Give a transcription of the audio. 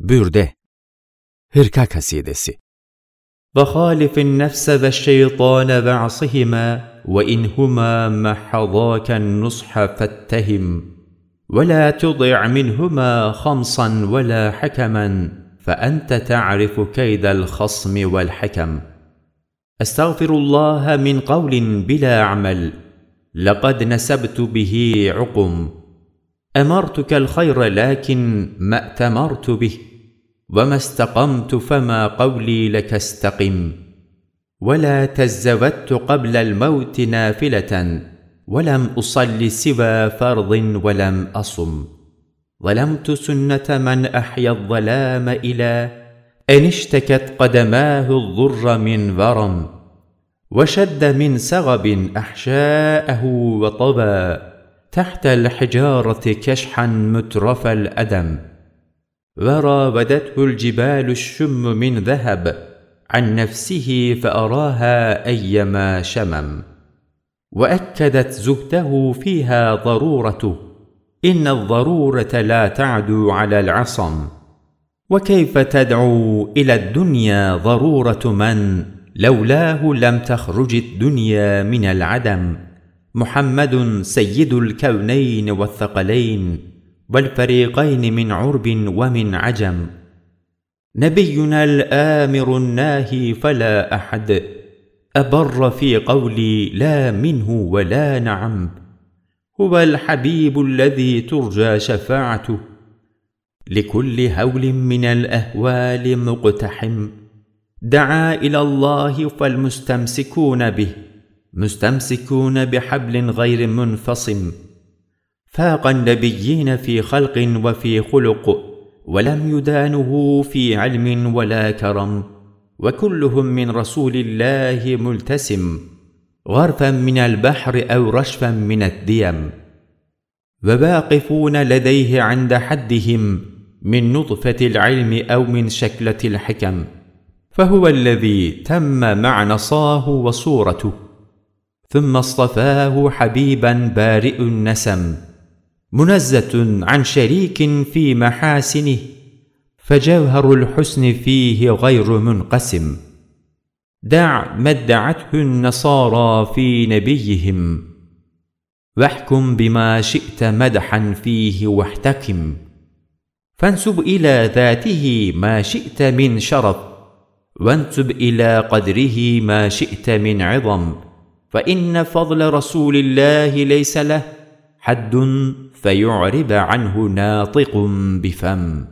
Bürde. Hırka kasidesi. وخالف النفس والشيطان وعصهما وإنهما محضاك النصح فاتهم ولا تضع منهما خمصا ولا حكما فأنت تعرف كيد الخصم والحكم. أستغفر الله من قول بلا عمل. لقد نسبت به عقم. امرتك الخير لكن ما اتمرت به. وما استقمت فما قولي لك استقم. ولا تزودت قبل الموت نافلة ولم اصل سوى فرض ولم أصم. ظلمت سنة من أحيا الظلام إلى إن اشتكت قدماه الضر من ورم. وشد من سغب أحشاءه وطبى تحت الحجارة كشحا مترف الأدم. وراودته الجبال الشم من ذهب عن نفسه فأراها أيما شمم. وأكدت زهده فيها ضرورته إن الضرورة لا تعدو على العصم. وكيف تدعو إلى الدنيا ضرورة من لولاه لم تخرج الدنيا من العدم؟ محمد سيد الكونين والثقلين والفريقين من عرب ومن عجم. نبينا الآمر الناهي فلا أحد. أبر في قولي لا منه ولا نعم. هو الحبيب الذي ترجى شفاعته. لكل هول من الأهوال مقتحم. دعا إلى الله فالمستمسكون به. مستمسكون بحبل غير منفصم. فاق النبيين في خلق وفي خلق ولم يدانه في علم ولا كرم وكلهم من رسول الله ملتسم غرفا من البحر أو رشفا من الديم. وواقفون لديه عند حدهم من نطفة العلم أو من شكلة الحكم فهو الذي تم مع نصاه وصورته ثم اصطفاه حبيبا بارئ النسم. منزه عن شريك في محاسنه فجوهر الحسن فيه غير منقسم. دع ما ادعته النصارى في نبيهم واحكم بما شئت مدحا فيه واحتكم. فانسب إلى ذاته ما شئت من شرف وانسب إلى قدره ما شئت من عظم. فإن فضل رسول الله ليس له حد فيعرب عنه ناطق بفم.